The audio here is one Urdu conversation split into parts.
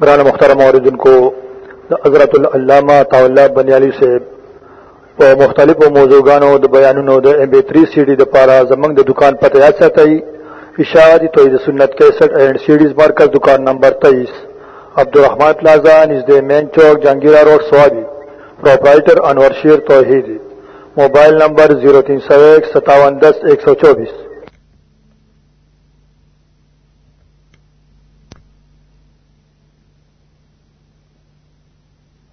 برانا محترم عوردن کو حضرت العلامہ طاولہ بنیالی سے په مختلفو موضوعګانو د بیانونو د ام بي 3 سي ډي د پاره زمنګ د دکان پته یاد ساتئ توحید سنت 61 اینڈ سیډیز مارکر دکان نمبر 23 عبدالرحمن پلازا، نزد مین چوک جنگیرہ road, Swabi. Proprietor Anwar Sher Tauheed. Mobile number 03015710124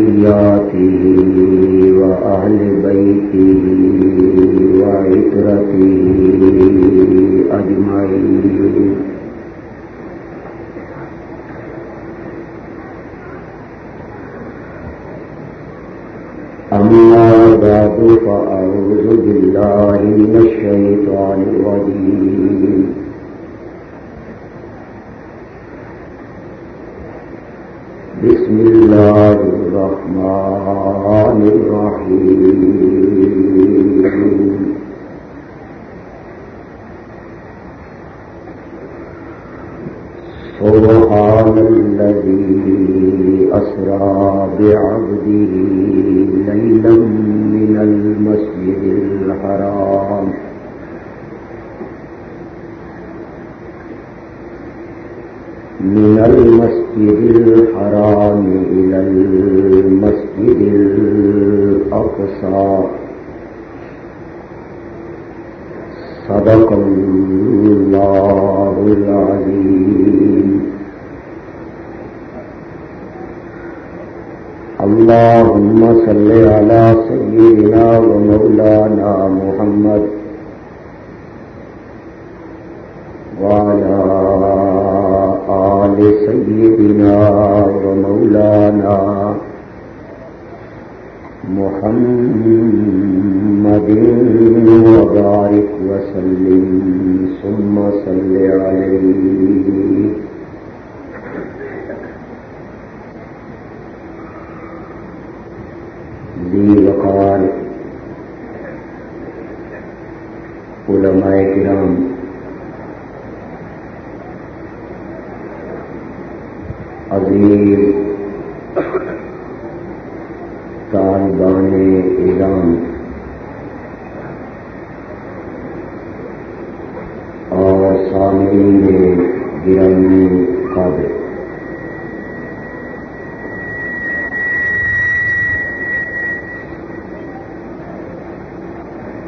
وذرياته وأهل بيته وعترته أجمعين. أما بعد فأعوذ بالله من الشيطان الرجيم. بسم الله الرحمن الرحيم. سبحان الذي أسرى بعبده ليلا من المسجد الحرام. من المسجد المسجد الحرام إلى المسجد الأقصى. صدق الله العظيم. اللهم صل على سيدنا ومولانا محمد وعلى سيدنا ومولانا محمد وبارك وسلم. ثم صل عليه. ذي وقال علماء کرام. عظیم طالبان ایران اور سامعین گرامی قابل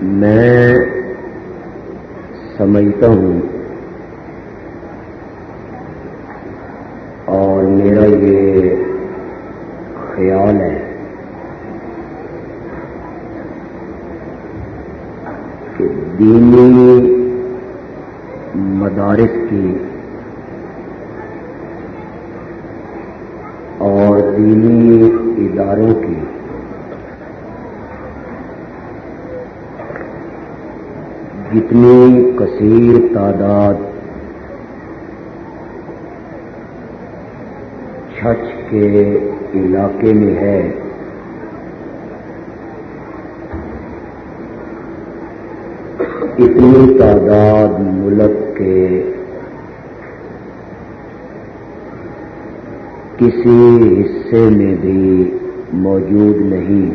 میں سمجھتا ہوں اور میرا یہ خیال ہے کہ دینی مدارس کی۔ اور دینی اداروں کی۔ جتنی کثیر تعداد چھچ کے علاقے میں ہے اتنی تعداد ملک کے کسی حصے میں بھی موجود نہیں۔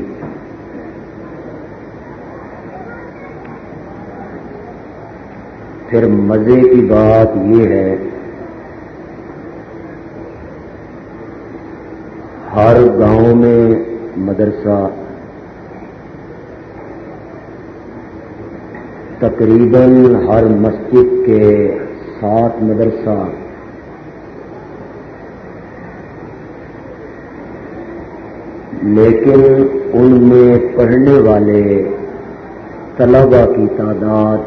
پھر مزے کی بات یہ ہے، ہر گاؤں میں مدرسہ تقریباً ہر مسجد کے ساتھ مدرسہ لیکن ان میں پڑھنے والے طلبا کی تعداد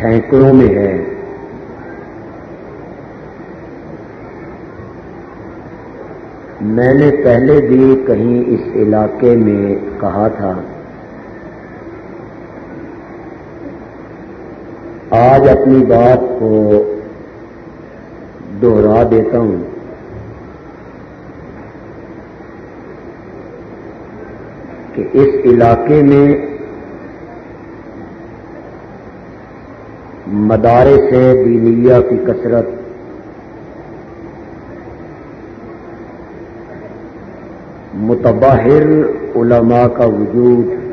سینکڑوں میں ہے۔ میں نے پہلے بھی کہیں اس علاقے میں کہا تھا آج اپنی بات کو دوہرا دیتا ہوں۔ کہ اس علاقے میں مدارس دینیا کی کثرت۔ متباہر علماء کا وجود۔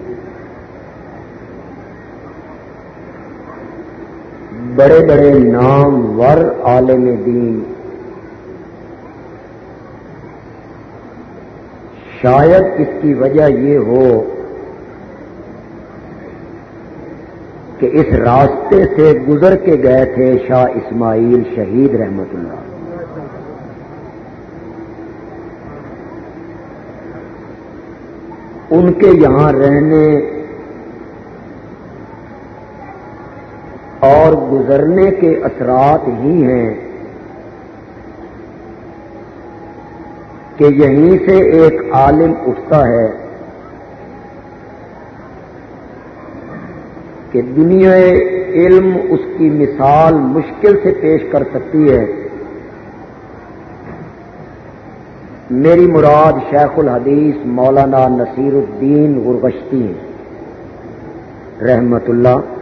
بڑے بڑے نام ور عالم دین۔ شاید اس کی وجہ یہ ہو کہ اس راستے سے گزر کے گئے تھے شاہ اسماعیل شہید رحمت اللہ۔ ان کے یہاں رہنے اور گزرنے کے اثرات ہی ہیں کہ یہیں سے ایک عالم اٹھتا ہے کہ دنیا علم اس کی مثال مشکل سے پیش کر سکتی ہے۔ میری مراد شیخ الحدیث مولانا نصیر الدین غرغشتی رحمت اللہ۔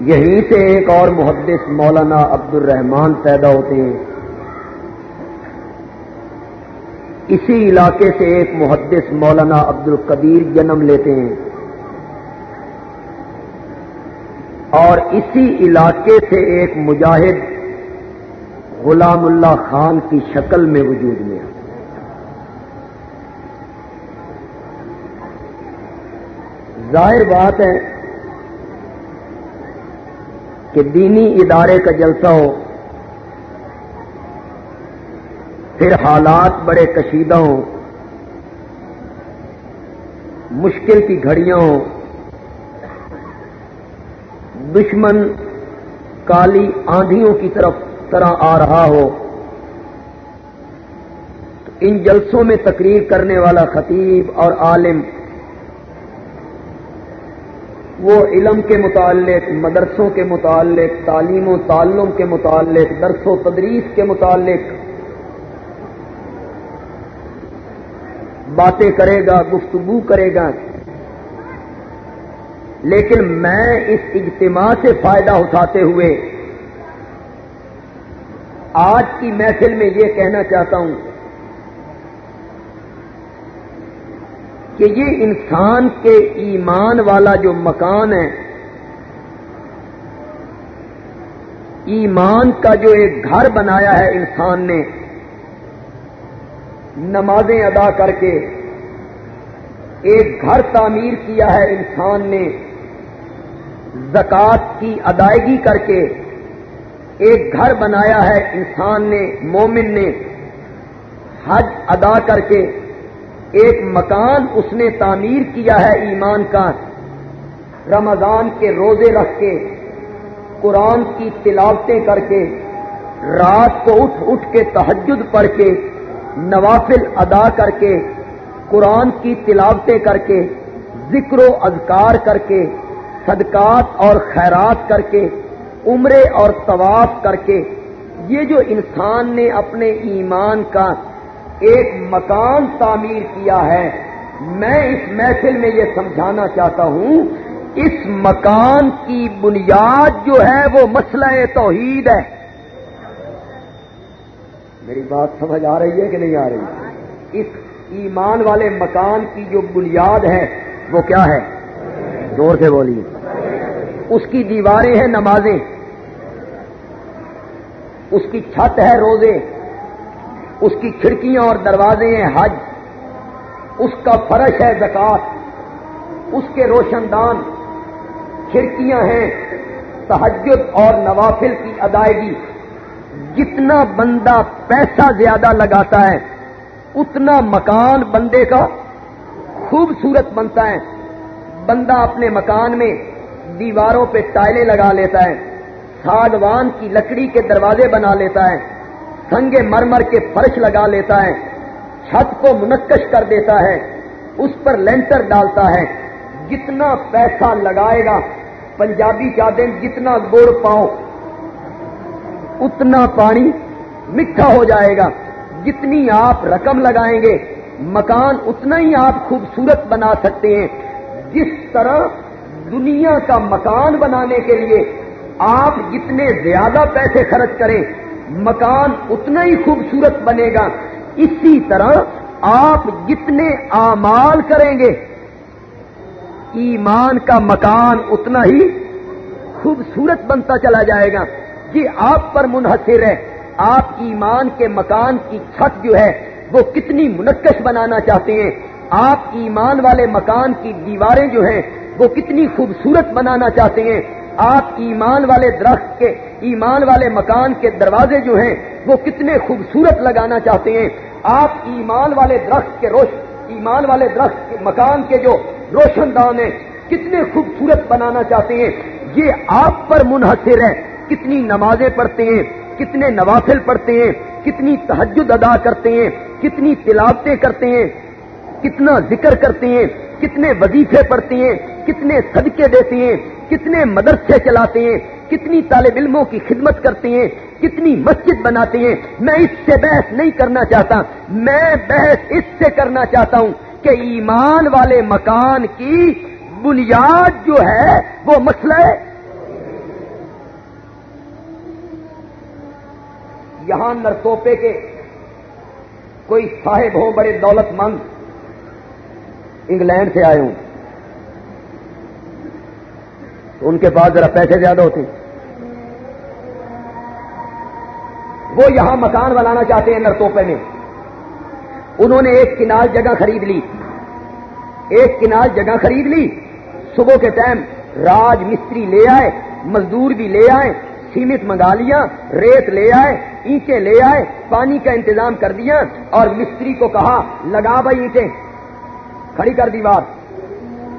یہیں سے ایک اور محدث مولانا عبد الرحمان پیدا ہوتے ہیں۔ اسی علاقے سے ایک محدث مولانا عبد القدیر جنم لیتے ہیں۔ اور اسی علاقے سے ایک مجاہد غلام اللہ خان کی شکل میں وجود میں۔ ظاہر بات ہے کہ دینی ادارے کا جلسہ ہو، پھر حالات بڑے کشیدہ ہوں، مشکل کی گھڑیاں ہوں، دشمن کالی آندھیوں کی طرف طرح آ رہا ہو، تو ان جلسوں میں تقریر کرنے والا خطیب اور عالم وہ علم کے متعلق، مدرسوں کے متعلق، تعلیم و تعلم کے متعلق، درس و تدریس کے متعلق باتیں کرے گا، گفتگو کرے گا۔ لیکن میں اس اجتماع سے فائدہ اٹھاتے ہوئے آج کی محفل میں یہ کہنا چاہتا ہوں کہ یہ انسان کے ایمان والا جو مکان ہے، ایمان کا جو ایک گھر بنایا ہے انسان نے، نمازیں ادا کر کے ایک گھر تعمیر کیا ہے انسان نے زکات کی ادائیگی کر کے ایک گھر بنایا ہے انسان نے، مومن نے، حج ادا کر کے ایک مکان اس نے تعمیر کیا ہے ایمان کا۔ رمضان کے روزے رکھ کے، قرآن کی تلاوتیں کر کے، رات کو اٹھ اٹھ کے تحجد پڑھ کے، نوافل ادا کر کے، قرآن کی تلاوتیں کر کے، ذکر و اذکار کر کے، صدقات اور خیرات کر کے، عمرے اور طواف کر کے۔ یہ جو انسان نے اپنے ایمان کا ایک مکان تعمیر کیا ہے۔ میں اس محفل میں یہ سمجھانا چاہتا ہوں، اس مکان کی بنیاد جو ہے وہ مسئلہ توحید ہے۔ میری بات سمجھ آ رہی ہے کہ نہیں آ رہی؟ اس ایمان والے مکان کی جو بنیاد ہے، وہ کیا ہے؟ زور سے بولیے۔ اس کی دیواریں ہیں نمازیں۔ اس کی چھت ہے روزے۔ اس کی کھڑکیاں اور دروازے ہیں حج۔ اس کا فرش ہے زکات۔ اس کے روشن دان کھڑکیاں ہیں تحجد اور نوافل کی ادائیگی۔ جتنا بندہ پیسہ زیادہ لگاتا ہے، اتنا مکان بندے کا خوبصورت بنتا ہے۔ بندہ اپنے مکان میں دیواروں پہ ٹائلیں لگا لیتا ہے ساگوان کی لکڑی کے دروازے بنا لیتا ہے۔ سنگ مرمر کے فرش لگا لیتا ہے، چھت کو منقش کر دیتا ہے، اس پر لینٹر ڈالتا ہے۔ جتنا پیسہ لگائے گا، پنجابی چاہتے جتنا گڑ پاؤ اتنا پانی میٹھا ہو جائے گا۔ جتنی آپ رقم لگائیں گے، مکان اتنا ہی آپ خوبصورت بنا سکتے ہیں۔ جس طرح دنیا کا مکان بنانے کے لیے آپ جتنے زیادہ پیسے خرچ کریں مکان اتنا ہی خوبصورت بنے گا۔ اسی طرح آپ جتنے اعمال کریں گے، ایمان کا مکان اتنا ہی خوبصورت بنتا چلا جائے گا۔ یہ آپ پر منحصر ہے۔ آپ ایمان کے مکان کی چھت جو ہے، وہ کتنی منقش بنانا چاہتے ہیں۔ آپ ایمان والے مکان کی دیواریں جو ہیں، وہ کتنی خوبصورت بنانا چاہتے ہیں۔ آپ ایمان والے درخت کے، ایمان والے مکان کے دروازے جو ہیں، وہ کتنے خوبصورت لگانا چاہتے ہیں۔ آپ ایمان والے درخت کے روش، ایمان والے درخت کے مکان کے جو روشن دان ہیں، کتنے خوبصورت بنانا چاہتے ہیں۔ یہ آپ پر منحصر ہے۔ کتنی نمازیں پڑھتے ہیں، کتنے نوافل پڑھتے ہیں، کتنی تحجد ادا کرتے ہیں، کتنی تلاوتیں کرتے ہیں، کتنا ذکر کرتے ہیں، کتنے وظیفے پڑھتے ہیں، کتنے صدقے دیتے ہیں۔ کتنے مدرسے چلاتے ہیں، کتنی طالب علموں کی خدمت کرتے ہیں، کتنی مسجد بناتے ہیں۔ میں اس سے بحث نہیں کرنا چاہتا، میں بحث اس سے کرنا چاہتا ہوں کہ ایمان والے مکان کی بنیاد جو ہے، وہ مسئلہ ہے۔ یہاں نرتوپے کے کوئی صاحب ہو بڑے دولت مند، انگلینڈ سے آئے ہوں۔ تو ان کے پاس ذرا پیسے زیادہ ہوتے وہ یہاں مکان بنانا چاہتے ہیں نرتوپے میں۔ انہوں نے ایک کنال جگہ خرید لی۔ ایک کنال جگہ خرید لی۔ صبح کے ٹائم راج مستری لے آئے، مزدور بھی لے آئے، سیمت منگا لیا، ریت لے آئے، اینٹیں لے آئے، پانی کا انتظام کر دیا اور مستری کو کہا، لگا بھائی اینٹیں۔ کھڑی کر دیوار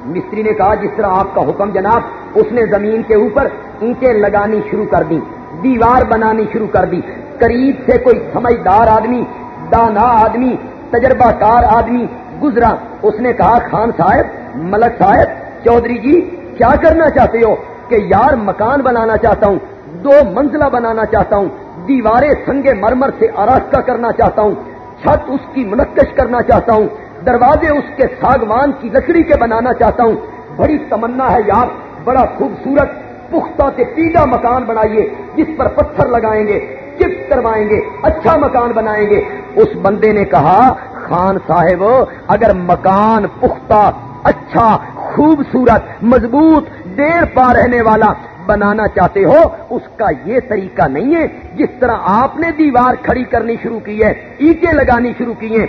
مستری نے کہا جس طرح آپ کا حکم جناب، اس نے زمین کے اوپر اینٹیں لگانی شروع کر دی دیوار بنانی شروع کر دی قریب سے کوئی سمجھدار آدمی، دانا آدمی تجربہ کار آدمی گزرا۔ اس نے کہا، خان صاحب، ملک صاحب، چودھری جی کیا کرنا چاہتے ہو؟ کہ یار مکان بنانا چاہتا ہوں، دو منزلہ بنانا چاہتا ہوں، دیواریں سنگے مرمر سے آراستہ کرنا چاہتا ہوں، چھت اس کی منقش کرنا چاہتا ہوں۔ دروازے اس کے ساگوان کی لکڑی کے بنانا چاہتا ہوں۔ بڑی تمنا ہے یار، بڑا خوبصورت، پختہ سے پیڈا مکان بنائیے، جس پر پتھر لگائیں گے چپ کروائیں گے اچھا مکان بنائیں گے۔ اس بندے نے کہا، خان صاحب، اگر مکان پختہ اچھا خوبصورت، مضبوط، دیر پا رہنے والا بنانا چاہتے ہو، اس کا یہ طریقہ نہیں ہے۔ جس طرح آپ نے دیوار کھڑی کرنی شروع کی ہے، اینٹیں لگانی شروع کی ہیں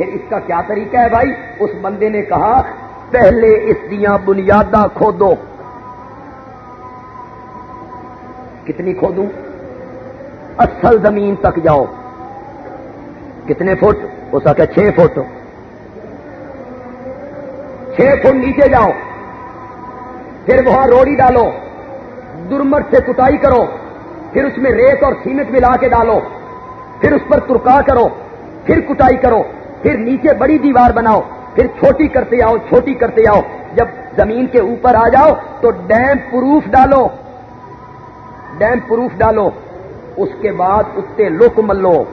پھر اس کا کیا طریقہ ہے بھائی؟ اس بندے نے کہا، پہلے اس دیا بنیادہ کھودو۔ کتنی کھودوں؟ اصل زمین تک جاؤ۔ کتنے فٹ؟ ہو سکے چھ فٹ۔ چھ فٹ نیچے جاؤ۔ پھر وہاں روڑی ڈالو۔ درمٹ سے کٹائی کرو۔ پھر اس میں ریت اور سیمنٹ ملا کے ڈالو۔ پھر اس پر ترکا کرو۔ پھر کٹائی کرو۔ پھر نیچے بڑی دیوار بناؤ، پھر چھوٹی کرتے آؤ چھوٹی کرتے آؤ جب زمین کے اوپر آ جاؤ تو ڈیم پروف ڈالو۔ ڈیم پروف ڈالو۔ اس کے بعد اتنے لک ملو۔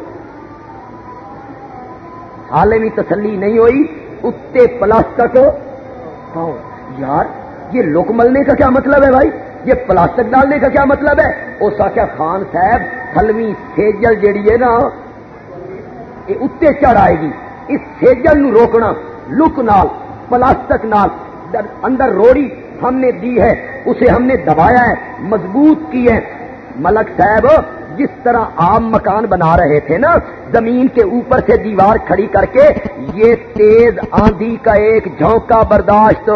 حال میں تسلی نہیں ہوئی اتنے پلاسٹک۔ یار، یہ لک ملنے کا کیا مطلب ہے بھائی؟ یہ پلاسٹک ڈالنے کا کیا مطلب ہے؟ اس کا کیا خان صاحب تھلوی سیجل جیڑی ہے نا، یہ اتنے چڑھ آئے گی۔ اس سیجل نو روکنا، لک نال، پلاسٹک نال اندر روڑی ہم نے دی ہے، اسے ہم نے دبایا ہے، مضبوط کی ہے۔ ملک صاحب، جس طرح عام مکان بنا رہے تھے نا، زمین کے اوپر سے دیوار کھڑی کر کے، یہ تیز آندھی کا ایک جھونکا برداشت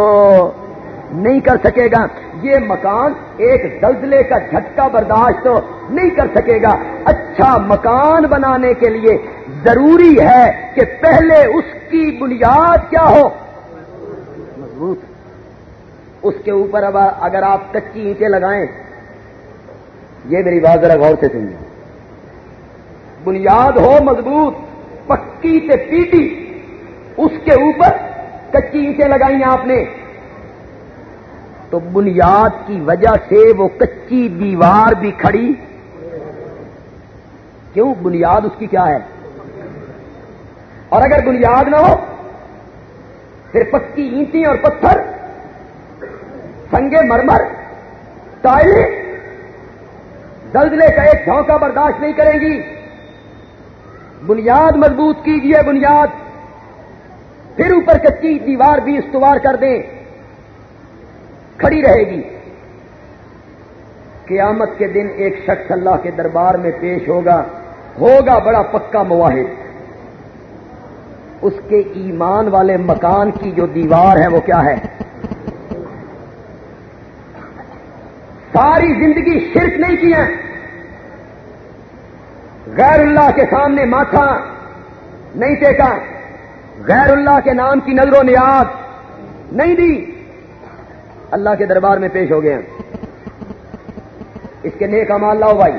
نہیں کر سکے گا۔ یہ مکان ایک زلزلے کا جھٹکا برداشت نہیں کر سکے گا۔ اچھا مکان بنانے کے لیے ضروری ہے کہ پہلے اس کی بنیاد کیا ہو؟ مضبوط. اس کے اوپر اب اگر آپ کچی اینٹیں لگائیں، یہ میری بات ذرا غور سے سنیے۔ بنیاد ہو مضبوط، پکی سے پیٹی، اس کے اوپر کچی اینٹیں لگائی آپ نے۔ تو بنیاد کی وجہ سے وہ کچی دیوار بھی کھڑی۔ کیوں؟ بنیاد اس کی کیا ہے؟ اور اگر بنیاد نہ ہو، پھر پکی اینٹیں اور پتھر سنگے مرمر ٹائل زلزلے کا ایک جھونکا برداشت نہیں کریں گی۔ بنیاد مضبوط کیجیے بنیاد۔ پھر اوپر کچی دیوار بھی استوار کر دیں۔ کھڑی رہے گی۔ قیامت کے دن ایک شخص اللہ کے دربار میں پیش ہوگا ہوگا بڑا پکا مواحد اس کے ایمان والے مکان کی جو دیوار ہے وہ کیا ہے؟ ساری زندگی شرک نہیں کی ہے۔ غیر اللہ کے سامنے ماتھا نہیں ٹیکا۔ غیر اللہ کے نام کی نظر و نیاد نہیں دی۔ اللہ کے دربار میں پیش ہو گئے ہیں۔ اس کے نیک امال لاؤ بھائی۔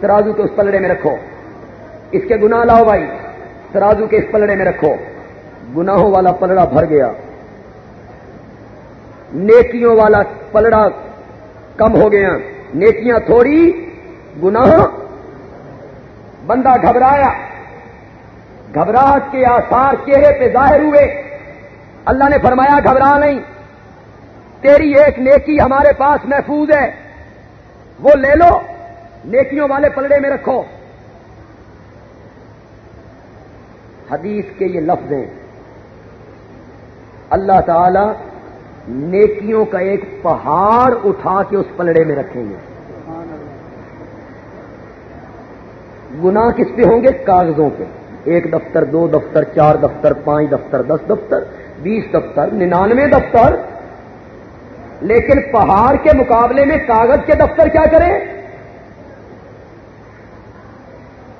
ترازو کے اس پلڑے میں رکھو۔ اس کے گناہ لاؤ بھائی۔ ترازو کے اس پلڑے میں رکھو۔ گناہوں والا پلڑا بھر گیا۔ نیکیوں والا پلڑا کم ہو گیا۔ نیکیاں تھوڑی، گناہ بندہ گھبرایا۔ گھبراہٹ کے آثار چہرے پہ ظاہر ہوئے۔ اللہ نے فرمایا، گھبرا نہیں۔ تیری ایک نیکی ہمارے پاس محفوظ ہے۔ وہ لے لو۔ نیکیوں والے پلڑے میں رکھو۔ حدیث کے یہ لفظ ہیں۔ اللہ تعالی نیکیوں کا ایک پہاڑ اٹھا کے اس پلڑے میں رکھیں گے۔ گنا کس پہ ہوں گے؟ کاغذوں پہ۔ ایک دفتر، دو دفتر، چار دفتر، پانچ دفتر، دس دفتر، بیس دفتر، ننانوے دفتر۔ لیکن پہاڑ کے مقابلے میں کاغذ کے دفتر کیا کریں؟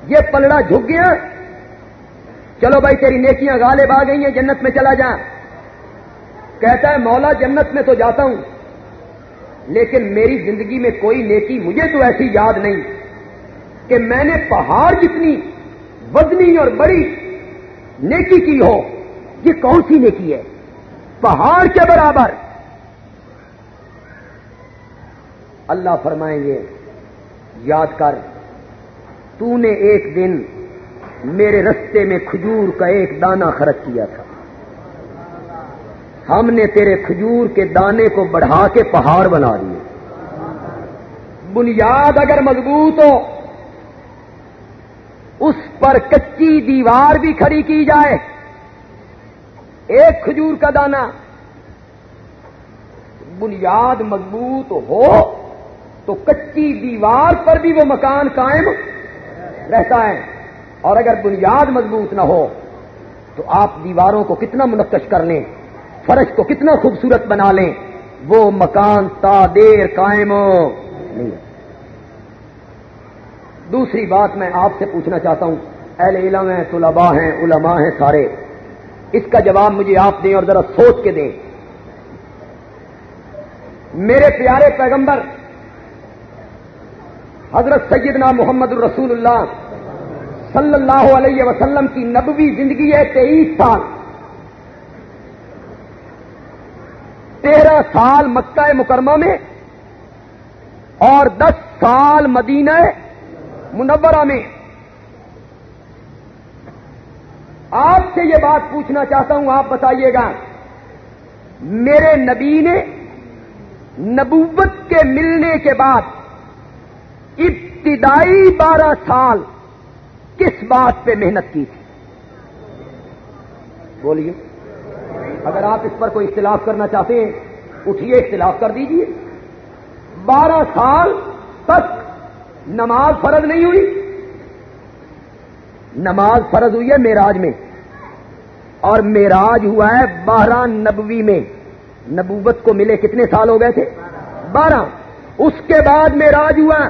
یہ پلڑا جھک گیا۔ چلو بھائی، تیری نیکیاں غالب آ گئی ہیں جنت میں چلا جا۔ کہتا ہے، مولا، جنت میں تو جاتا ہوں، لیکن میری زندگی میں کوئی نیکی مجھے تو ایسی یاد نہیں کہ میں نے پہاڑ جتنی وزنی اور بڑی نیکی کی ہو، یہ کون سی نیکی ہے؟ پہاڑ کے برابر۔ اللہ فرمائیں گے، یاد کر، تو نے ایک دن میرے رستے میں کھجور کا ایک دانہ خرچ کیا تھا۔ ہم نے تیرے کھجور کے دانے کو بڑھا کے پہاڑ بنا دیے۔ بنیاد اگر مضبوط ہو، اس پر کچی دیوار بھی کھڑی کی جائے۔ ایک کھجور کا دانا بنیاد مضبوط ہو تو کچی دیوار پر بھی وہ مکان قائم رہتا ہے۔ اور اگر بنیاد مضبوط نہ ہو تو آپ دیواروں کو کتنا منقش کر لیں، فرش کو کتنا خوبصورت بنا لیں، وہ مکان تا دیر قائم نہیں دوسری بات میں آپ سے پوچھنا چاہتا ہوں۔ اہل علم ہیں، طلباء ہیں، علماء ہیں سارے۔ اس کا جواب مجھے آپ دیں اور ذرا سوچ کے دیں۔ میرے پیارے پیغمبر، حضرت سیدنا محمد الرسول اللہ صلی اللہ علیہ وسلم کی نبوی زندگی ہے تیئیس سال۔ تیرہ سال مکہ مکرمہ میں اور دس سال مدینہ منورہ میں۔ آپ سے یہ بات پوچھنا چاہتا ہوں، آپ بتائیے گا، میرے نبی نے نبوت کے ملنے کے بعد ابتدائی بارہ سال کس بات پہ محنت کی تھی؟ بولیے۔ اگر آپ اس پر کوئی اختلاف کرنا چاہتے ہیں، اٹھیے، اختلاف کر دیجیے۔ بارہ سال تک نماز فرض نہیں ہوئی۔ نماز فرض ہوئی ہے میراج میں۔ اور میراج ہوا ہے بارہ نبوی میں۔ نبوت کو ملے کتنے سال ہو گئے تھے؟ بارہ۔ اس کے بعد میراج ہوا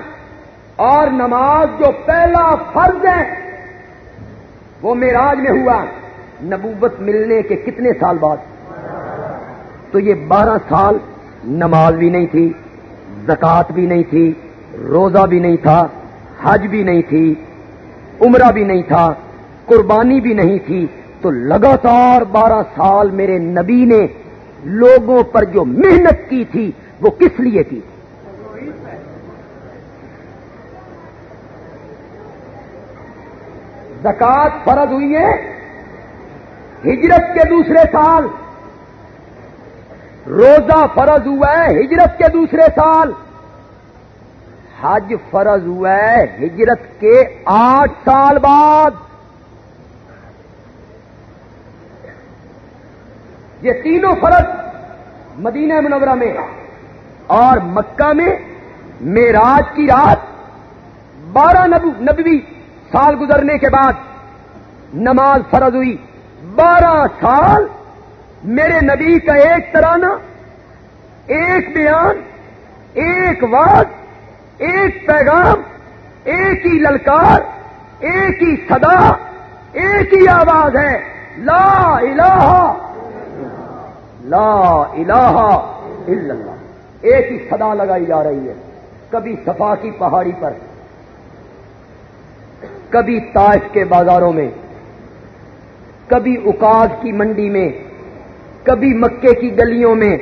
اور نماز جو پہلا فرض ہے وہ میراج میں ہوا نبوت ملنے کے کتنے سال بعد تو یہ بارہ سال نماز بھی نہیں تھی زکات بھی نہیں تھی، روزہ بھی نہیں تھا، حج بھی نہیں تھی، عمرہ بھی نہیں تھا، قربانی بھی نہیں تھی۔ تو لگاتار بارہ سال میرے نبی نے لوگوں پر جو محنت کی تھی وہ کس لیے کی؟ زکات فرض ہوئی ہے ہجرت کے دوسرے سال روزہ فرض ہوا ہے ہجرت کے دوسرے سال حج فرض ہوا ہے ہجرت کے آٹھ سال بعد یہ تینوں فرض مدینہ منورہ میں اور مکہ میں میراج کی رات بارہ نبوی سال گزرنے کے بعد نماز فرض ہوئی۔ بارہ سال میرے نبی کا ایک ترانہ، ایک بیان، ایک واد ایک پیغام، ایک ہی للکار، ایک ہی صدا، ایک ہی آواز ہے۔ لا الہ لا الہ الا اللہ۔ ایک ہی صدا لگائی جا رہی ہے۔ کبھی صفا کی پہاڑی پر۔ کبھی تاش کے بازاروں میں، کبھی اکاس کی منڈی میں، کبھی مکے کی گلیوں میں،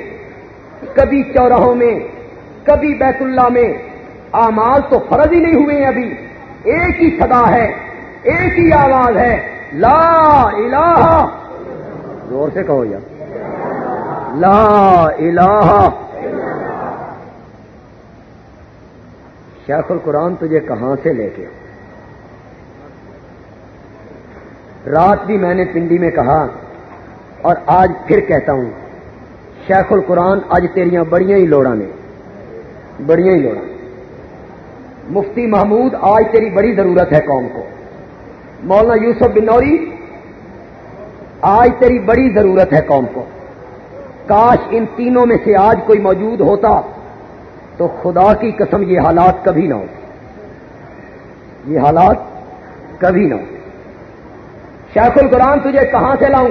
کبھی چوراہوں میں، کبھی بیت اللہ میں۔ آمال تو فرض ہی نہیں ہوئے ہیں ابھی۔ ایک ہی صدا ہے، ایک ہی آواز ہے۔ لا الہ۔ زور سے کہو یار۔ لا الہ۔ شیخ القرآن تجھے کہاں سے لے کے رات بھی میں نے پنڈی میں کہا اور آج پھر کہتا ہوں، شیخ القرآن آج تیریاں بڑیاں ہی لوڑا نے، بڑیاں ہی لوڑا مفتی محمود، آج تیری بڑی ضرورت ہے قوم کو۔ مولانا یوسف بنوری آج تیری بڑی ضرورت ہے قوم کو۔ کاش ان تینوں میں سے آج کوئی موجود ہوتا تو خدا کی قسم یہ حالات کبھی نہ ہوتے یہ حالات کبھی نہ ہوتے شیخ القرآن تجھے کہاں سے لاؤں؟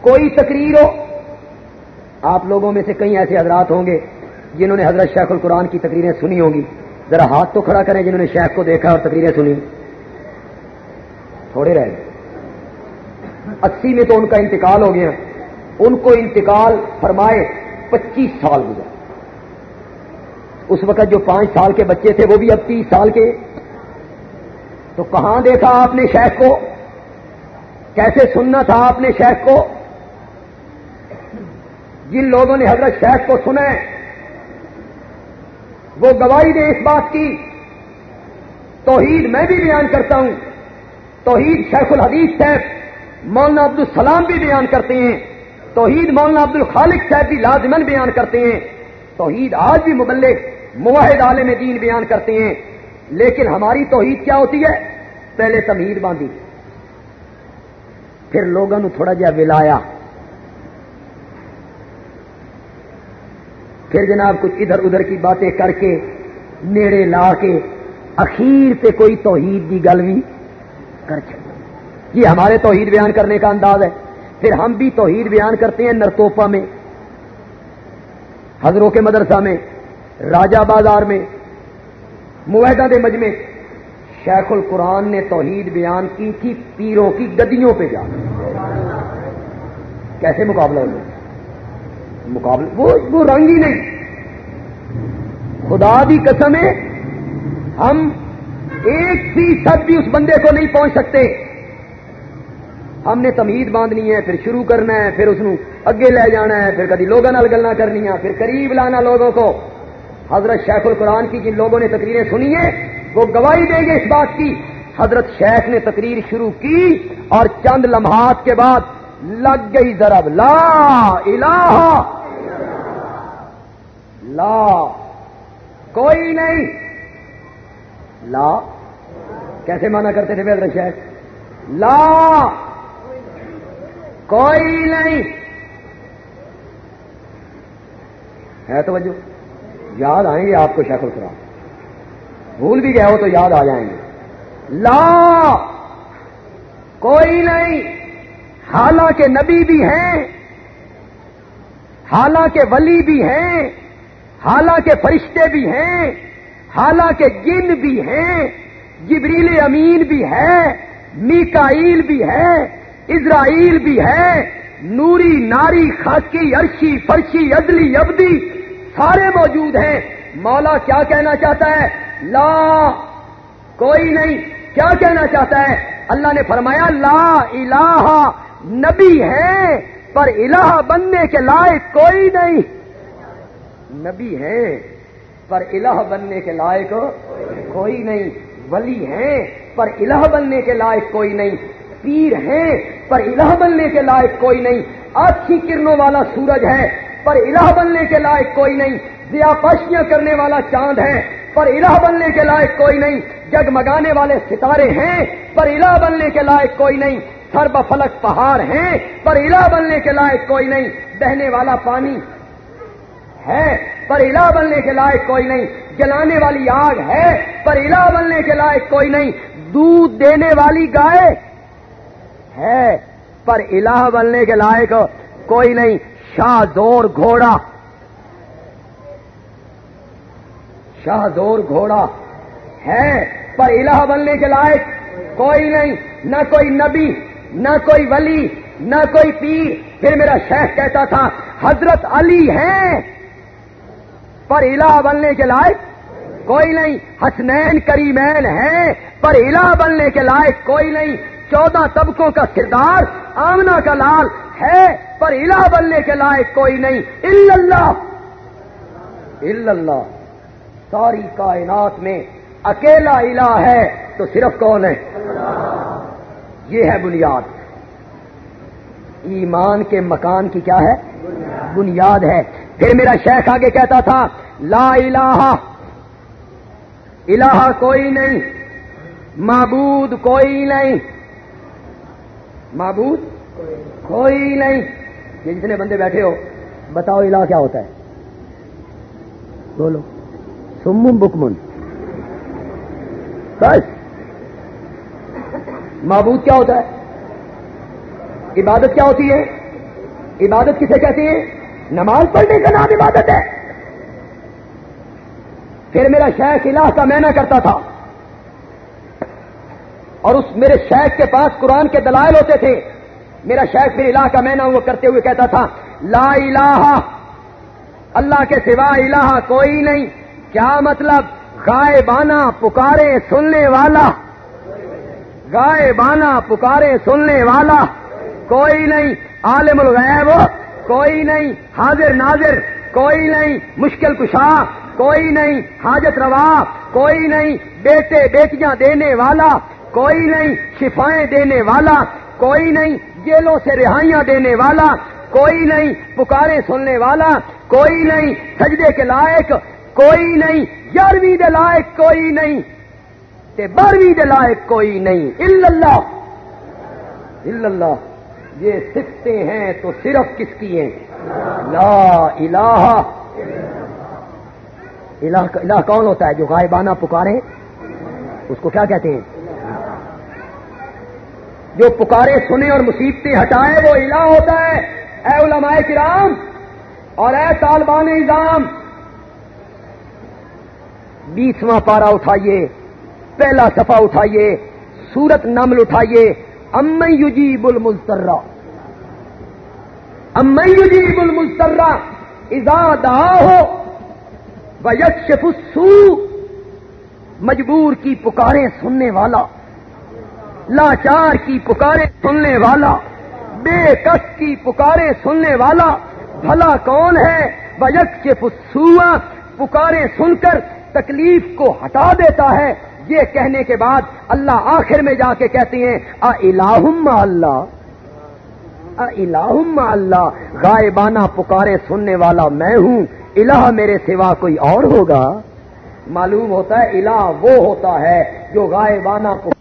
کوئی تقریر ہو؟ آپ لوگوں میں سے کئی ایسے حضرات ہوں گے جنہوں نے حضرت شیخ القرآن کی تقریریں سنی ہوں گی۔ ذرا ہاتھ تو کھڑا کریں جنہوں نے شیخ کو دیکھا اور تقریریں سنی۔ تھوڑے رہ گئے۔ اسی میں تو ان کا انتقال ہو گیا۔ ان کو انتقال فرمائے پچیس سال گزر اس وقت جو پانچ سال کے بچے تھے وہ بھی اب تیس سال کے۔ تو کہاں دیکھا آپ نے شیخ کو؟ کیسے سننا تھا آپ نے شیخ کو؟ جن لوگوں نے حضرت شیخ کو سنا ہے، وہ گواہی دے اس بات کی۔ توحید میں بھی بیان کرتا ہوں۔ توحید شیخ الحدیث صاحب، مولانا عبد السلام بھی بیان کرتے ہیں۔ توحید مولانا عبد الخالق صاحب بھی لازمن بیان کرتے ہیں۔ توحید آج بھی مبلک معاہد عالم دین بیان کرتے ہیں۔ لیکن ہماری توحید کیا ہوتی ہے؟ پہلے تمہید باندھی۔ پھر لوگوں تھوڑا جہا ولایا۔ پھر جناب کچھ ادھر ادھر کی باتیں کر کے نیڑے لا کے اخیر سے کوئی توحید کی گل بھی کر یہ ہمارے توحید بیان کرنے کا انداز ہے۔ پھر ہم بھی توحید بیان کرتے ہیں نرتوپا میں، حضروں کے مدرسہ میں، راجہ بازار میں معاہدہ دے مجمے شیخ القرآن نے توحید بیان کی تھی پیروں کی گدیوں پہ جا کیسے مقابلہ ہو مقابلہ وہ وہ رنگ ہی نہیں۔ خدا دی قسم ہے، ہم ایک فیصد بھی اس بندے کو نہیں پہنچ سکتے۔ ہم نے تمید باندھنی ہے، پھر شروع کرنا ہے، پھر اس اگے لے جانا ہے، پھر کدی لوگوں نال گلنا کرنی ہے، پھر قریب لانا لوگوں کو۔ حضرت شیخ القرآن کی جن لوگوں نے تقریریں سنی ہیں وہ گواہی دیں گے اس بات کی۔ حضرت شیخ نے تقریر شروع کی اور چند لمحات کے بعد لگ گئی ضرب۔ لا الہ لا کوئی نہیں۔ لا کیسے مانا کرتے تھے حضرت شیخ؟ لا کوئی نہیں۔ ہے تو وجہ یاد آئیں گے آپ کو شیخ القرآن۔ بھول بھی گئے ہو تو یاد آ جائیں گے۔ لا، کوئی نہیں۔ حالانکہ نبی بھی ہیں۔ حالانکہ ولی بھی ہیں۔ حالانکہ فرشتے بھی ہیں۔ حالانکہ جن بھی ہیں۔ جبریل امین بھی ہے۔ میکائیل بھی ہے۔ اسرائیل بھی ہے۔ نوری، ناری، خاکی، عرشی، فرشی ادلی ابدی سارے موجود ہیں۔ مولا کیا کہنا چاہتا ہے؟ لا، کوئی نہیں. کیا کہنا چاہتا ہے؟ اللہ نے فرمایا، لا الہ نبی ہے، پر الہ بننے کے لائق کوئی نہیں. نبی ہے، پر الہ بننے کے لائق کوئی نہیں. ولی ہیں پر الہ بننے کے لائق کوئی نہیں. پیر ہیں پر الہ بننے کے لائق کوئی نہیں. اچھی کرنوں والا سورج ہے، پر الہ بننے کے لائق کوئی نہیں. ضیا پاشیاں کرنے والا چاند ہے پر الہ بننے کے لائق کوئی نہیں۔ جگمگانے والے ستارے ہیں، پر الہ بننے کے لائق کوئی نہیں۔ سر فلک پہاڑ ہیں، پر الہ بننے کے لائق کوئی نہیں۔ بہنے والا پانی ہے، پر الہ بننے کے لائق کوئی نہیں۔ جلانے والی آگ ہے، پر الہ بننے کے لائق کوئی نہیں۔ دودھ دینے والی گائے ہے، پر الہ بننے کے لائق کوئی نہیں۔ شاہ زور گھوڑا شاہ زور گھوڑا ہے، پر الہ بننے کے لائق کوئی نہیں، نہ کوئی نبی، نہ کوئی ولی، نہ کوئی پیر۔ پھر میرا شیخ کہتا تھا، حضرت علی ہیں، پر الہ بننے کے لائق کوئی نہیں۔ حسنین کریمین ہیں، پر الہ بننے کے لائق کوئی نہیں۔ چودہ طبقوں کا کردار آمنا کا لال ہے، پر الہ بننے کے لائق کوئی نہیں۔ اللہ۔ اللہ۔ ساری کائنات میں اکیلا الہ ہے تو صرف کون ہے؟ یہ ہے بنیاد۔ ایمان کے مکان کی کیا ہے؟ بنیاد ہے۔ پھر میرا شیخ آگے کہتا تھا، لا الہ الہ کوئی نہیں، معبود کوئی نہیں۔ معبود کوئی نہیں۔ یہ جتنے بندے بیٹھے ہو، بتاؤ الہ کیا ہوتا ہے؟ بولو۔ سمم بکمن بس. معبود کیا ہوتا ہے؟ عبادت کیا ہوتی ہے؟ عبادت کسے کہتی ہے نماز پڑھنے کا نام عبادت ہے. پھر میرا شیخ الہ کا مینا کرتا تھا. اور اس میرے شیخ کے پاس قرآن کے دلائل ہوتے تھے. میرا شیخ پھر الہ کا مینا وہ کرتے ہوئے کہتا تھا، لا الہ. اللہ کے سوا الہ کوئی نہیں. کیا مطلب؟ گائے بانا پکارے سننے والا۔ گائے بانا پکارے سننے والا۔ کوئی نہیں، عالم الغیب، کوئی نہیں، حاضر ناظر، کوئی نہیں، مشکل کشا، کوئی نہیں، حاجت روا، کوئی نہیں، بیٹے بیٹیاں دینے والا، کوئی نہیں، شفائیں دینے والا، کوئی نہیں، جیلوں سے رہائیاں دینے والا، کوئی نہیں پکارے سننے والا، کوئی نہیں، سجدے کے لائق کوئی نہیں، گیارہویں دے لائق کوئی نہیں، تے بارہویں دے لائق کوئی نہیں، اللہ اللہ، یہ سکھتے ہیں تو صرف کس کی ہیں؟ لا الہ الہ الہ کون ہوتا ہے جو غائبانہ پکارے؟ اس کو کیا کہتے ہیں؟ جو پکارے، سنے اور مصیبتیں ہٹائے، وہ الہ ہوتا ہے۔ اے علماء کرام اور اے طالبان نظام بیسواں پارا اٹھائیے، پہلا صفحہ اٹھائیے، سورت نمل اٹھائیے ام یجیب المسترا ام یجیب المسترا ادا ہو ویکشف السو مجبور کی پکاریں سننے والا، لاچار کی پکاریں سننے والا، بے کس کی پکاریں سننے والا، بھلا کون ہے؟ وجک کے پسوا پکاریں سن کر تکلیف کو ہٹا دیتا ہے۔ یہ کہنے کے بعد اللہ آخر میں جا کے کہتے ہیں الہم اللہ الہم اللہ، غائبانہ پکارے سننے والا میں ہوں، الہ میرے سوا کوئی اور ہوگا؟ معلوم ہوتا ہے، الہ وہ ہوتا ہے جو غائبانہ پکارے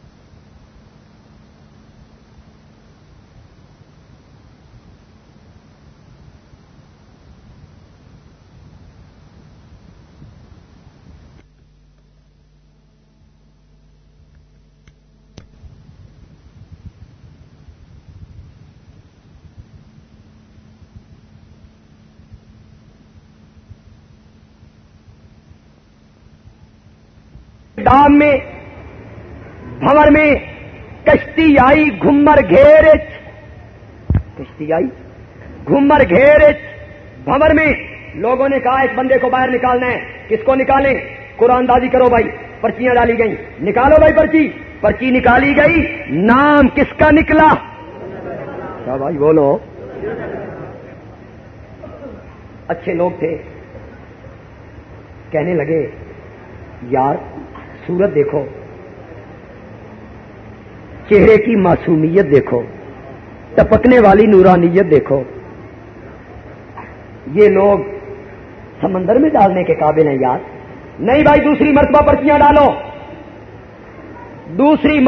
شام میں، بھور میں کشتی آئی گھمر گھیرے کشتی آئی گھمر گھیرے بھور میں لوگوں نے کہا، اس بندے کو باہر نکالنا ہے۔ کس کو نکالیں؟ قرآن دازی کرو بھائی، پرچیاں ڈالی گئیں۔ نکالو بھائی پرچی۔ پرچی نکالی گئی۔ نام کس کا نکلا؟ کیا بھائی بولو؟ اچھے لوگ تھے۔ کہنے لگے، یار خوبصورت دیکھو۔ چہرے کی معصومیت دیکھو۔ ٹپکنے والی نورانیت دیکھو۔ یہ لوگ سمندر میں ڈالنے کے قابل ہیں یار۔ نہیں بھائی، دوسری مرتبہ پرچیاں ڈالو۔ دوسری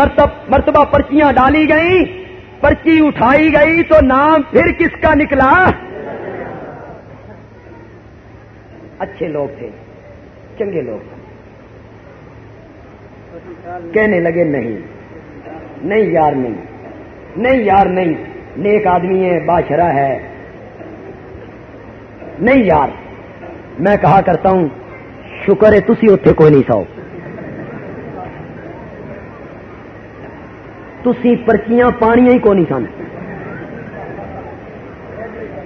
مرتبہ پرچیاں ڈالی گئی پرچی اٹھائی گئی، تو نام پھر کس کا نکلا؟ اچھے لوگ تھے، چنگے لوگ تھے۔ کہنے لگے، نہیں نہیں یار، نہیں نہیں یار، نہیں، نیک آدمی ہے باشرہ ہے. نہیں یار، میں کہا کرتا ہوں، شکر ہے تسی اتے کوئی نہیں سو تسی پرچیاں پانی ہی کو نہیں سن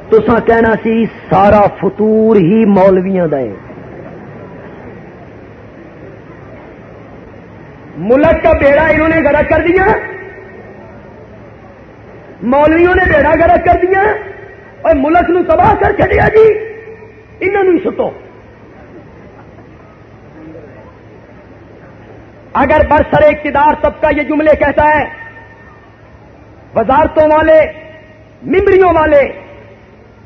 تسا کہنا سی، سارا فطور ہی مولویاں دیں ملک کا بیڑا انہوں نے گرا کر دیا، مولویوں نے بیڑا گرا کر دیا، اور ملک نو تباہ کر چڑیا جی۔ انہوں نے ستو اگر برسر اقتدار سب کا یہ جملے کہتا ہے، وزارتوں والے، ممبریوں والے،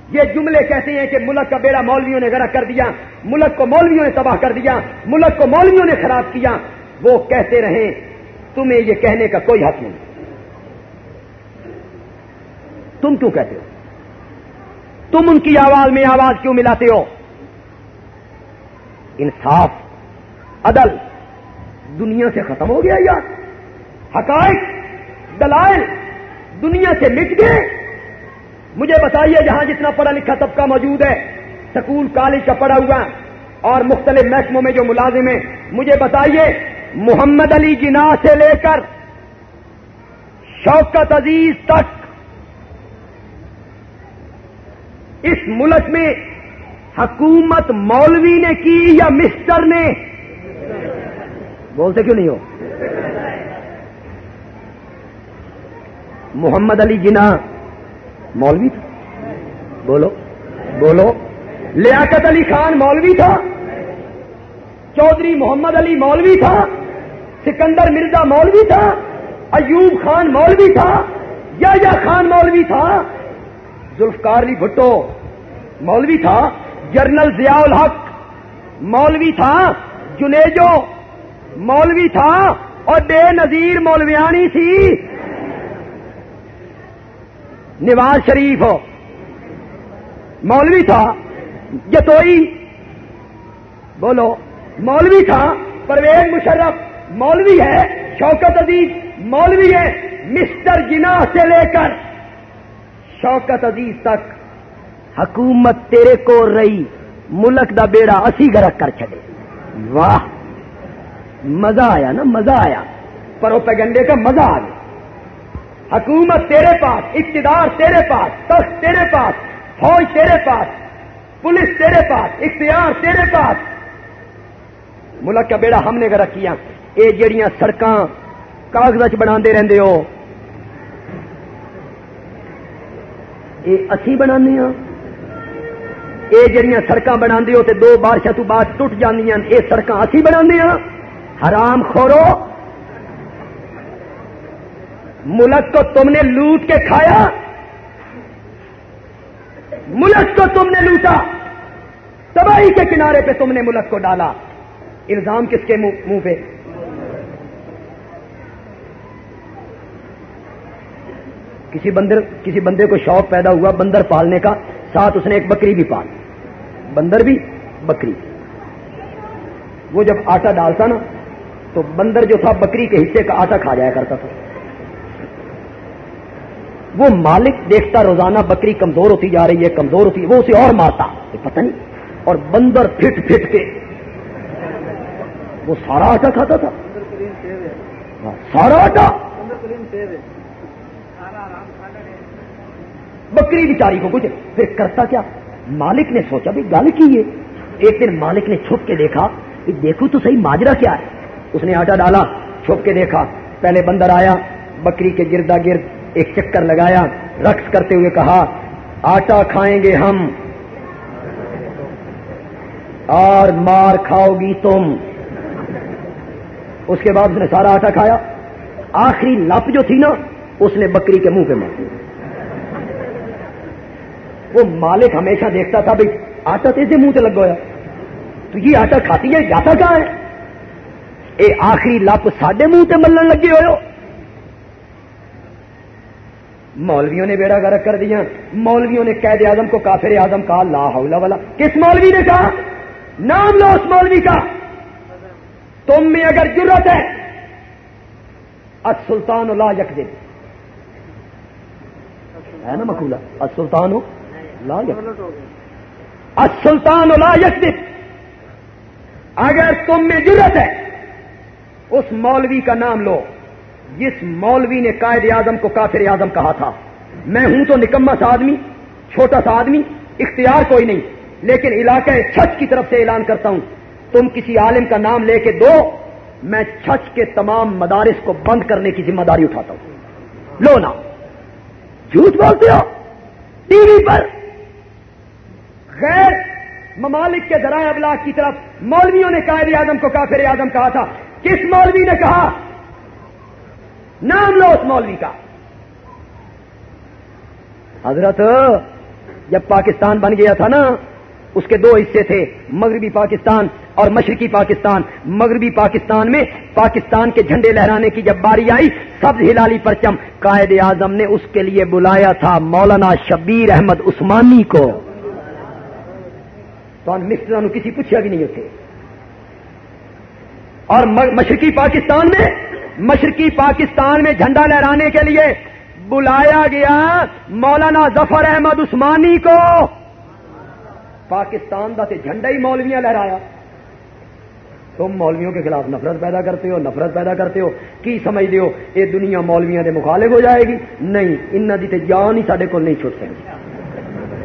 یہ جملے کہتے ہیں کہ ملک کا بیڑا مولویوں نے گرا کر دیا، ملک کو مولویوں نے تباہ کر دیا، ملک کو مولویوں نے خراب کیا۔ وہ کہتے رہیں، تمہیں یہ کہنے کا کوئی حق نہیں۔ تم کیوں کہتے ہو؟ تم ان کی آواز میں آواز کیوں ملاتے ہو؟ انصاف، عدل، دنیا سے ختم ہو گیا یار حقائق، دلائل، دنیا سے مٹ گئے۔ مجھے بتائیے، جہاں جتنا پڑھا لکھا طبقہ موجود ہے، سکول، کالج کا پڑھا ہوا، اور مختلف محکموں میں جو ملازم ہیں، مجھے بتائیے محمد علی جناح سے لے کر شوکت عزیز تک اس ملک میں حکومت مولوی نے کی یا مسٹر نے؟ بولتے کیوں نہیں ہو؟ محمد علی جناح مولوی تھا۔ بولو بولو۔ لیاقت علی خان مولوی تھا۔ چودھری محمد علی مولوی تھا۔ سکندر مرزا مولوی تھا ایوب خان مولوی تھا یا, یا خان مولوی تھا ذوالفقار علی بھٹو مولوی تھا جرنل ضیاء الحق مولوی تھا جنیجو مولوی تھا اور بے نظیر مولویانی تھی۔ نواز شریف مولوی تھا جتوئی بولو مولوی تھا پرویز مشرف۔ مولوی ہے، شوکت عزیز مولوی ہے مسٹر جناح سے لے کر شوکت عزیز تک حکومت تیرے کو رہی ملک دا بیڑا اسی گرک کر چلے واہ، مزہ آیا نا، مزہ آیا۔ پروپیگنڈے کا مزہ آ گیا۔ حکومت تیرے پاس، اقتدار تیرے پاس، تخت تیرے پاس، فوج تیرے پاس، پولیس تیرے پاس، اختیار تیرے پاس۔ ملک کا بیڑا ہم نے گرک کیا۔ اے جڑیاں سڑکاں کاغذ بنا رہے ہو۔ یہ اسی بنا یہ ہاں۔ جڑیاں سڑکاں بنا ہو تے دو بارشوں تو بعد ٹوٹ جاندیاں یہ سڑکاں اسی بنا ہاں۔ حرام خورو۔ ملک کو تم نے لوٹ کے کھایا۔ ملک کو تم نے لوٹا۔ تباہی کے کنارے پہ تم نے ملک کو ڈالا۔ الزام کس کے منہ پہ؟ کسی بندر کسی بندے کو شوق پیدا ہوا بندر پالنے کا، ساتھ اس نے ایک بکری بھی پال بندر بھی بکری۔ وہ جب آٹا ڈالتا نا، تو بندر جو تھا بکری کے حصے کا آٹا کھا جایا کرتا تھا۔ وہ مالک دیکھتا روزانہ بکری کمزور ہوتی جا رہی ہے، کمزور ہوتی ہے وہ اسے اور مارتا پتہ نہیں۔ اور بندر پھٹ پھٹ کے وہ سارا آٹا کھاتا تھا۔ ہاں، سارا آٹا۔ بکری بیچاری کو کچھ پھر کرتا کیا؟ مالک نے سوچا بھی گل کی ہے۔ ایک دن مالک نے چھپ کے دیکھا کہ دیکھو تو صحیح ماجرا کیا ہے۔ اس نے آٹا ڈالا، چھپ کے دیکھا۔ پہلے بندر آیا، بکری کے گردا گرد ایک چکر لگایا، رقص کرتے ہوئے کہا، آٹا کھائیں گے ہم۔ اور مار کھاؤ گی تم۔ اس کے بعد اس نے سارا آٹا کھایا۔ آخری لپ جو تھی نا، اس نے بکری کے منہ پہ مار وہ مالک ہمیشہ دیکھتا تھا بھائی آٹا تیزے منہ سے لگ گیا۔ تو یہ آٹا کھاتی ہے جاتا کہاں ہے؟ اے آخری لپ سڈے منہ سے ملن لگے ہوئے مولویوں نے بیڑا گرک کر دیا۔ مولویوں نے قید اعظم کو کافر اعظم کہا، لا حول والا کس مولوی نے کہا؟ نام لو اس مولوی کا۔ تم میں اگر ضرورت ہے سلطان لا یک دن ہے نا مکولا سلطان لا سلطان لا یک اگر تم میں ضرورت ہے، اس مولوی کا نام لو، جس مولوی نے قائد اعظم کو کافر اعظم کہا تھا۔ میں ہوں تو نکما سا آدمی، چھوٹا سا آدمی، اختیار کوئی نہیں، لیکن علاقہ چھچ کی طرف سے اعلان کرتا ہوں۔ تم کسی عالم کا نام لے کے دو، میں چھچ کے تمام مدارس کو بند کرنے کی ذمہ داری اٹھاتا ہوں۔ لو نا جھوٹ بولتے ہو؟ ٹی وی پر غیر ممالک کے ذرائع ابلاغ کی طرف مولویوں نے قائد اعظم کو کافر اعظم کہا تھا۔ کس مولوی نے کہا؟ نام لو اس مولوی کا۔ حضرت، جب پاکستان بن گیا تھا نا، اس کے دو حصے تھے، مغربی پاکستان اور مشرقی پاکستان۔ مغربی پاکستان میں پاکستان کے جھنڈے لہرانے کی جب باری آئی سب ہلالی پرچم قائد اعظم نے اس کے لیے بلایا تھا مولانا شبیر احمد عثمانی کو۔ تو مسٹر کسی پوچھا بھی نہیں ہوتے۔ اور مشرقی پاکستان میں مشرقی پاکستان میں جھنڈا لہرانے کے لیے بلایا گیا مولانا ظفر احمد عثمانی کو۔ پاکستان کا جھنڈا ہی مولویاں لہرایا۔ تم مولویوں کے خلاف نفرت پیدا کرتے ہو، نفرت پیدا کرتے ہو۔ کی سمجھتے ہو؟ یہ دنیا مولویاں دے مخالف ہو جائے گی۔ نہیں ان کی جان ہی سارے کو نہیں چھٹ سکتی۔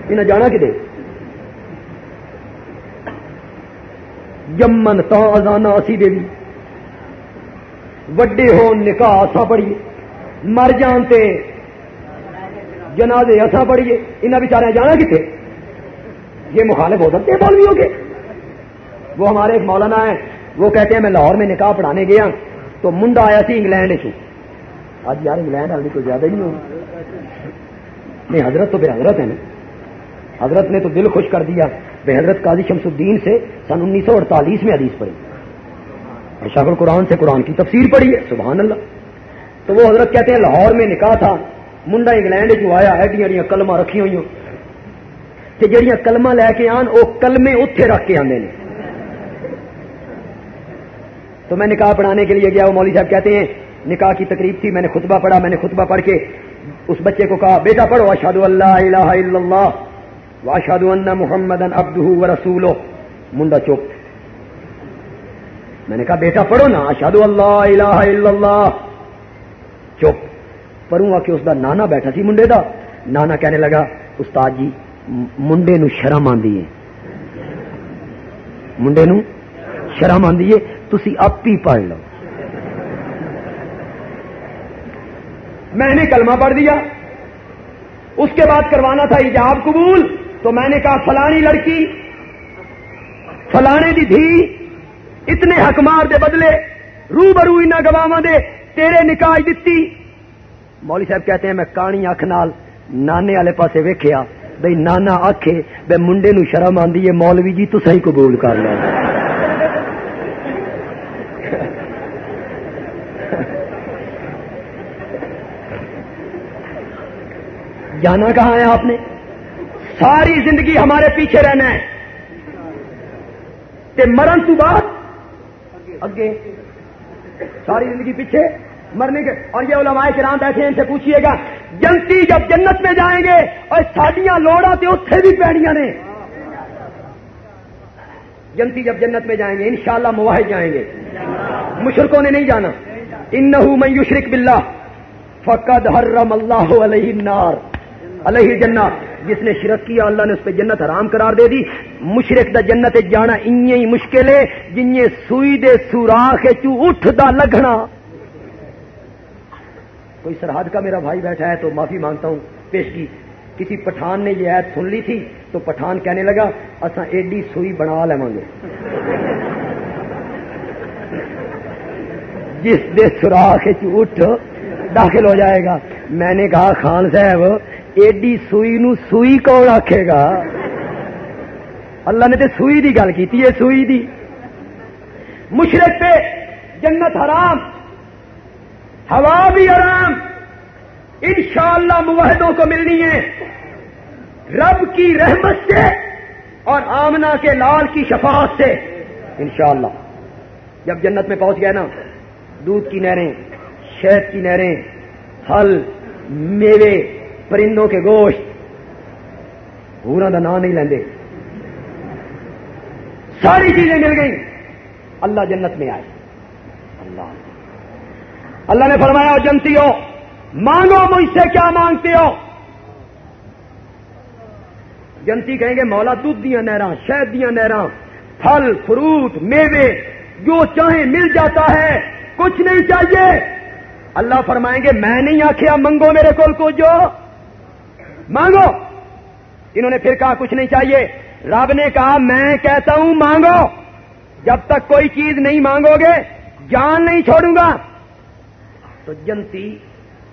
انہیں جانا کدے؟ جمن تو ازانا اسی دے وڈے ہو نکاح اسا پڑھیے۔ مر جان تے جنازے اسا پڑھیے۔ انہیں بچارے جانا کتنے یہ مخالف ہو سکتے ہیں مولویوں کے۔ وہ ہمارے ایک مولانا ہے وہ کہتے ہیں میں لاہور میں نکاح پڑھانے گیا تو منڈا آیا سی انگلینڈ سے آج یار انگلینڈ ابھی کوئی زیادہ نہیں ہوگا نہیں، حضرت تو بے حضرت ہے نا۔ حضرت نے تو دل خوش کر دیا۔ بے حضرت قاضی شمس الدین سے سن انیس سو اڑتالیس میں حدیث پڑھی۔ اور شاہ القرآن سے قرآن کی تفسیر پڑھی ہے، سبحان اللہ۔ تو وہ حضرت کہتے ہیں، لاہور میں نکاح تھا۔ منڈا انگلینڈ جو آیا، ایڈیاں کلمہ رکھی ہوئی کہ جہیا کلمہ لے کے آن، وہ کلمے اتے رکھ کے آتے تو میں نکاح پڑھانے کے لیے گیا، وہ مولوی صاحب کہتے ہیں، نکاح کی تقریب تھی، میں نے خطبہ پڑھا، میں نے خطبہ پڑھ کے اس بچے کو کہا، بیٹا پڑھو اشاد اللہ الہ الا اللہ۔ واشاد اللہ محمد ابد رسول منڈا چوپ میں نے کہا، بیٹا پڑھو نا. اشاد اللہ الہ الا اللہ چپ پڑھوں گا کہ اس کا نانا بیٹھا سی منڈے دا. نانا کہنے لگا، استاد جی منڈے نو شرم آدھی ہے. منڈے نو شرم آدھی ہے تھی آپ ہی پڑھ لو. میں نے کلمہ پڑھ دیا. اس کے بعد کروانا تھا ایجاب قبول. تو میں نے کہا، فلانی لڑکی، فلانے دی دھی، اتنے حکمار دے بدلے رو برو ان گواہ دے، تیرے نکاح دتی. مولی صاحب کہتے ہیں، میں کانی اکھ نال نانے والے پاسے ویکھیا. بھائی نانا آخے بے منڈے نو شرم آندی ہے، مولوی جی تو صحیح قبول کر لو. جانا کہاں ہے آپ نے؟ ساری زندگی ہمارے پیچھے رہنا ہے۔ تے مرن تو بعد اگے ساری زندگی پیچھے مرنے کے اور یہ علماء کرام بیٹھے ہیں، ان سے پوچھئے گا، جنتی جب جنت میں جائیں گے اور ساڈیاں لوڑا تو اتنے بھی پیڑیاں نے۔ جنتی جب جنت میں جائیں گے، انشاءاللہ شاء جائیں گے۔ مشرقوں نے نہیں جانا۔ ان من یشرک باللہ، فقد حرم اللہ علیہ النار، علیہ جنہ جس نے شرک کیا، اللہ نے اس پہ جنت حرام قرار دے دی۔ مشرق دا جنت جانا ہی مشکل ہے جن سوئی دے سوراخ چو اٹھ دا لگنا کوئی سرحد کا میرا بھائی بیٹھا ہے تو معافی مانگتا ہوں، پیش کی۔ کسی پٹھان نے یہ ایت سن لی تھی تو پٹھان کہنے لگا اصا ایڈی سوئی بنا لیں گے۔ جس دے سوراخ اٹھ داخل ہو جائے گا۔ میں نے کہا، خان صاحب ایڈی سوئی نو سوئی کون آکھے گا؟ اللہ نے تے سوئی دی گل کی ہے سوئی دی۔ مشرق پہ جنت حرام، ہوا بھی آرام انشاءاللہ موحدوں کو ملنی ہے۔ رب کی رحمت سے اور آمنا کے لال کی شفاعت سے۔ انشاءاللہ۔ جب جنت میں پہنچ گئے نا، دودھ کی نہریں، شہد کی نہریں، پھل، میوے پرندوں کے گوشت۔ پورا کا نام نہیں لیندے۔ ساری چیزیں مل گئیں۔ اللہ جنت میں آئے۔ اللہ۔ اللہ نے فرمایا جنتی ہو مانگو مجھ سے کیا مانگتے ہو؟ جنتی کہیں گے، مولا دودھ دیا نہرا شہد دیا نہرا پھل، فروٹ، میوے، جو چاہیں مل جاتا ہے، کچھ نہیں چاہیے۔ اللہ فرمائیں گے، میں نہیں آخیا منگو میرے کو جو مانگو۔ انہوں نے پھر کہا، کچھ نہیں چاہیے۔ رب نے کہا، میں کہتا ہوں، مانگو۔ جب تک کوئی چیز نہیں مانگو گے، جان نہیں چھوڑوں گا۔ تو جنتی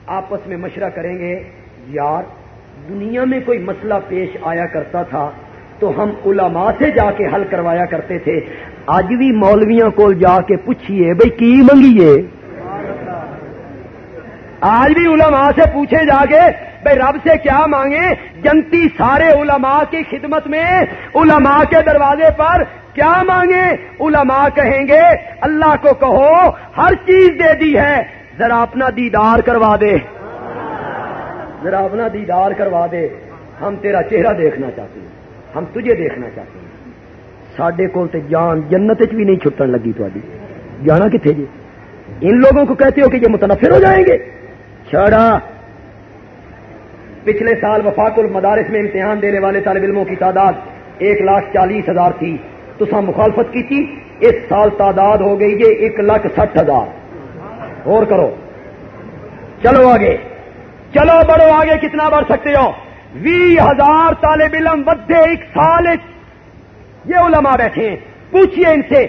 آپس میں مشورہ کریں گے، یار، دنیا میں کوئی مسئلہ پیش آیا کرتا تھا، تو ہم علماء سے جا کے حل کروایا کرتے تھے۔ آج بھی مولویاں کو جا کے پوچھیے بھائی کی منگیے آج بھی علماء سے پوچھے جا کے بھائی رب سے کیا مانگے جنتی سارے علماء کی خدمت میں، علماء کے دروازے پر کیا مانگے علماء کہیں گے، اللہ کو کہو، ہر چیز دے دی ہے، ذرا اپنا دیدار کروا دے۔ ذرا اپنا دیدار کروا دے۔ ہم تیرا چہرہ دیکھنا چاہتے ہیں۔ ہم تجھے دیکھنا چاہتے ہیں۔ سڈے کول جان جنت بھی نہیں چھٹن لگی تاری جانا کتنے جی؟ ان لوگوں کو کہتے ہو کہ یہ متنفر ہو جائیں گے۔ چھڑا پچھلے سال وفاق المدارس میں امتحان دینے والے طالب علموں کی تعداد ایک لاکھ چالیس ہزار تھی۔ تو سب مخالفت کی تھی؟ اس سال تعداد ہو گئی ہے ایک لاکھ سٹھ ہزار۔ اور کرو۔ چلو آگے۔ چلو بڑھو آگے، کتنا بڑھ سکتے ہو؟ وی ہزار طالب علم ودے ایک سال یہ علماء بیٹھے ہیں۔ پوچھئے ان سے۔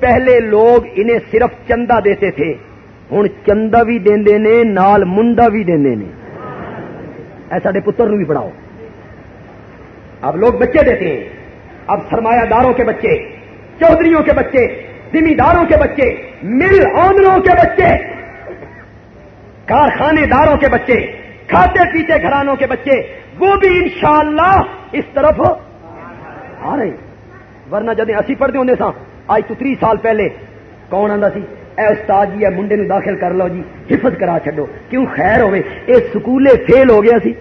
پہلے لوگ انہیں صرف چندہ دیتے تھے۔ ہوں چندہ بھی دے نے، نال منڈا بھی دے سارے پتر بھی پڑھاؤ۔ اب لوگ بچے دیتے ہیں۔ اب سرمایہ داروں کے بچے، چودھریوں کے بچے، ذمہ داروں کے بچے، مل آنروں کے بچے، کارخانے داروں کے بچے، کھاتے پیتے گھرانوں کے بچے، وہ بھی انشاءاللہ اس طرف آ رہے ورنہ جدے اسی پڑھتے ہوں سا آج تو تری سال پہلے، کون آتا سی؟ اے استاد جی منڈے نو داخل کر لو جی حفظ کرا چڈو کیوں خیر ہوئے؟ اے سکولے فیل ہو گیا سی۔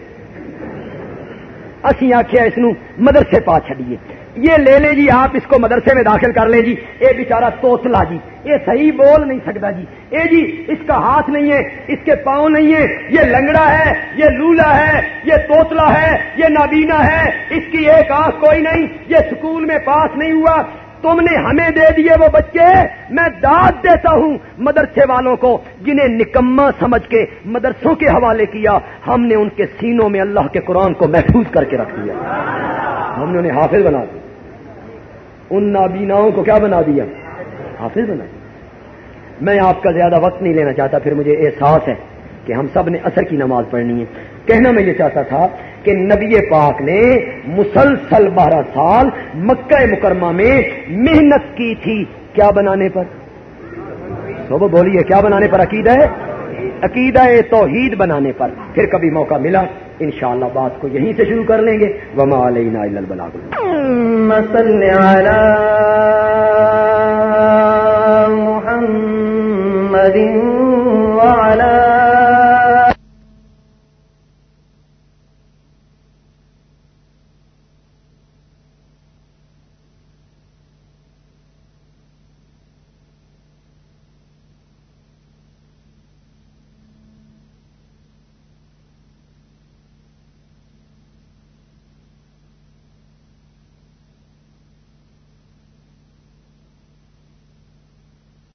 اسی آخیا اس مدرسے پا چڈیے یہ لے لیں جی آپ اس کو مدرسے میں داخل کر لیں جی۔ یہ بےچارا توتلا جی یہ صحیح بول نہیں سکتا جی۔ اے جی اس کا ہاتھ نہیں ہے، اس کے پاؤں نہیں ہے۔ یہ لنگڑا ہے، یہ لولا ہے، یہ توتلا ہے، یہ نابینا ہے۔ اس کی ایک آنکھ کوئی نہیں، یہ سکول میں پاس نہیں ہوا۔ تم نے ہمیں دے دیے وہ بچے، میں داد دیتا ہوں مدرسے والوں کو، جنہیں نکما سمجھ کے مدرسوں کے حوالے کیا۔ ہم نے ان کے سینوں میں اللہ کے قرآن کو محفوظ کر کے رکھ دیا۔ ہم نے انہیں حافظ بنا دیا۔ ان نابیناؤں کو کیا بنا دیا؟ حافظ بنا دیا۔ میں آپ کا زیادہ وقت نہیں لینا چاہتا، پھر مجھے احساس ہے کہ ہم سب نے اثر کی نماز پڑھنی ہے۔ کہنا میں یہ چاہتا تھا کہ نبی پاک نے مسلسل بارہ سال مکہ مکرمہ میں محنت کی تھی کیا بنانے پر؟ تو بولیے، کیا بنانے پر عقیدہ ہے؟ عقیدہ توحید بنانے پر۔ پھر کبھی موقع ملا، انشاءاللہ بات کو یہیں سے شروع کر لیں گے۔ وما علینا البلاغ محمد وعلى